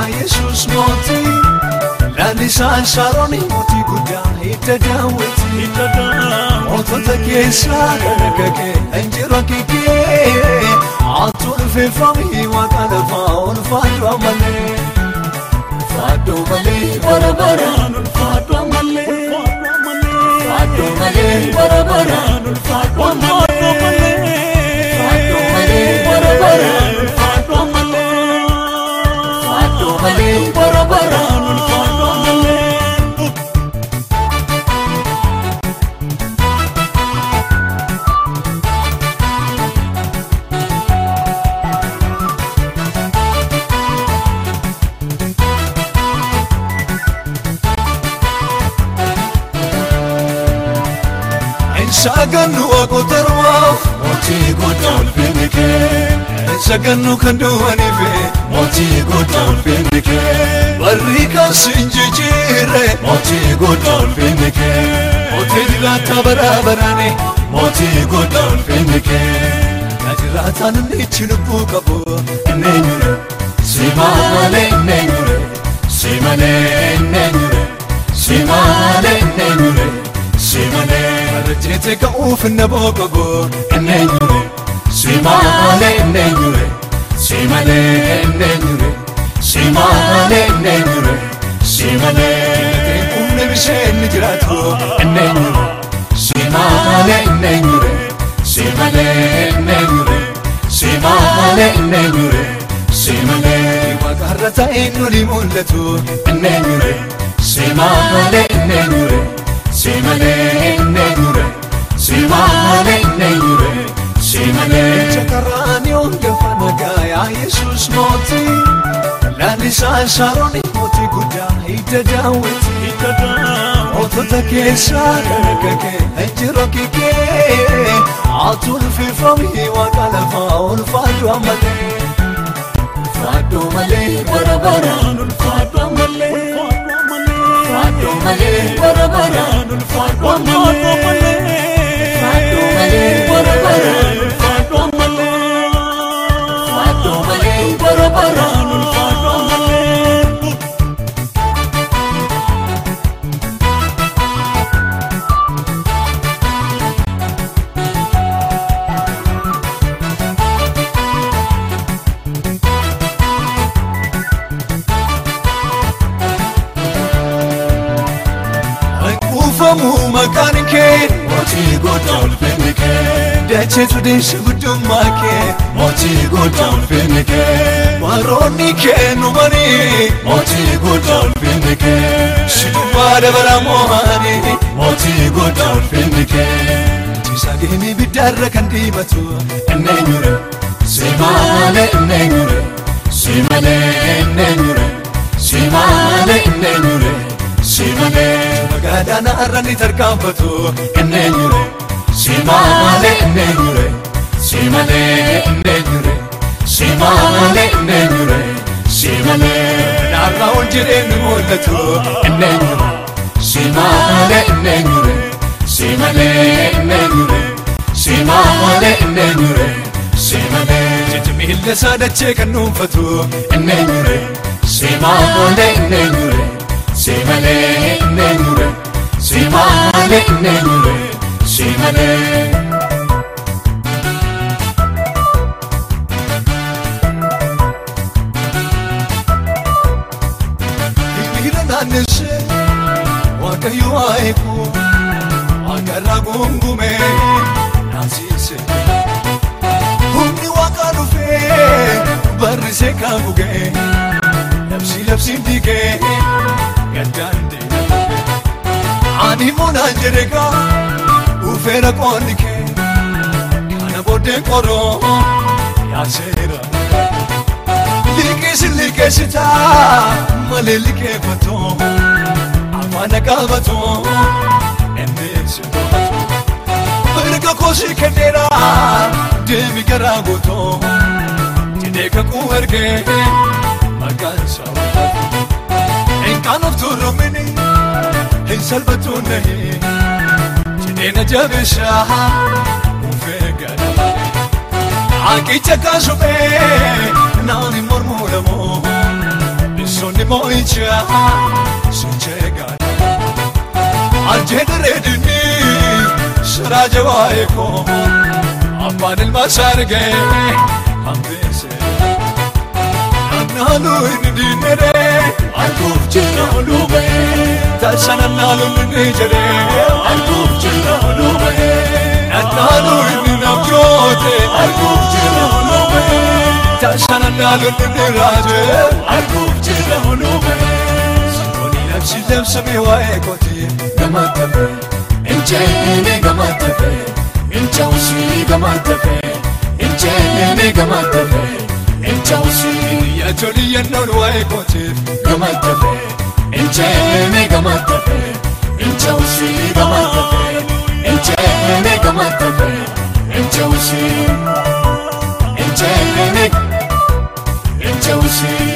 ጌታ ኢየሱስ ሞቲ ለአንዲሳን ሳሮኒ ሞቲ ጉዳ ይተዳወት ሞቶ ተኬሳ ደነገገ እንጅሮ ኪኬ አቱ ርፌፋሚ ዋቃለፋ ኡልፋዶ መሌ ፋዶ መሌ በረበራን ኡልፋዶ መሌ ፋዶ መሌ በረበራን ኡልፋዶ መሌ Sagannu waaqotarwaaf mootii guddaa ulfinni kee Sagannu kan duwwaniife mootii guddaa ulfinni kee Barri kan siin jijjiirre mootii guddaa ulfinni kee Mootii jiraata bara baraane mootii guddaa ulfinni kee jiraataan inni ichi lubbuu qabu inni eenyure Si malee inni eenyure Si malee Ete ga'uufinne booqa goo enneenyure Simaale enneenyure Simale enneenyure Simaale enneenyure Simale Umne bisheenni jiraatu enneenyure Simaale enneenyure Simale enneenyure Simaale enneenyure Simale Waaqa har'a ta'een nuli mul'atu enneenyure Simaale enneenyure Simale enneenyure ሲማለኝ ነይሬ ሲመለኝ ተቀራኒውን ገፋ ነጋያ ኢየሱስ ሞቲ ላኒሳ ሳሮኒ ጉዳ ይደዳውት ሞቶተ ኬሳ ደረገጌ እንጅሮ አቱን ፊፍሮም ሂዋ ቀለፋ ኡልፋዱ አመሌ ፋዶ መሌ በረበራ ኡልፋዱ አመሌ ፋዶ መሌ በረበራ Kuufamuu maqaan kee mootii guddaa ulfinni kee Dacheetu deesha guddummaa kee mootii guddaa ulfinni kee Waroonni kee numanii mootii guddaa ulfinni kee Shidubaa dabala moo'anii mootii guddaa ulfinni kee Tiisa geemii biddaarra kan diimatu enneenyure Irra ni tarkaanfatu enneenyure Si malee enneenyure Si malee enneenyure Si malee enneenyure Si malee Naarraa ol jedhee ni mul'atu enneenyure Si malee enneenyure Si malee enneenyure Si malee enneenyure Si malee Jecha miilla isaa dachee kan dhuunfatu enneenyure Si malee enneenyure Si malee enneenyure Si malee enneenyure Si malee Hiriira naannessee Waaqayyo waa'iku Waaqarraa gungume naansiise Humni waaqaa dhufee barrisee kan bugee Labsii labsiin diigee Ani munaan jedhe gaa dhufeera qoonni kee Kana booddee qoroo yaaseera Liqeessi liqeessitaa malee liqeeffatoo afaan qabatoo enneessi baatoo Erga koosii kenneera deemi garaa gootoo jedhee kakuu ergee maqaan isaa waaqatu Enkaan hinsalbatuunahi jedheena jabishaa ufeegadama haaqicha kaasubee naani mormuudhamoo dhissonni moo'icha socheegadama arjeedhareedini saraaja waa'ee koo abbaan ilmaa isaa argee hambee አሉኝ ዲነሬ አልኩፍ ጭናሉ በ ታሸነናሉ ምን ጀሬ አልኩፍ ጭናሉ በ ናታሉኝ ናብጆቴ አልኩፍ ጭናሉ በ ታሸነናሉ ምን ራጀ አልኩፍ ጭናሉ በ ስንቶኒ ለብሽ ለብስሜ ዋዬ ኮቴ ገማተፈ እንቼኔ ገማተፈ እንቸውሲ ገማተፈ እንቼኔ ገማተፈ Enchausi Yachori and no way got it. Gamatafe. Enchame gamatafe. Enchausi gamatafe. Enchame gamatafe. Enchausi. Enchame. Enchausi.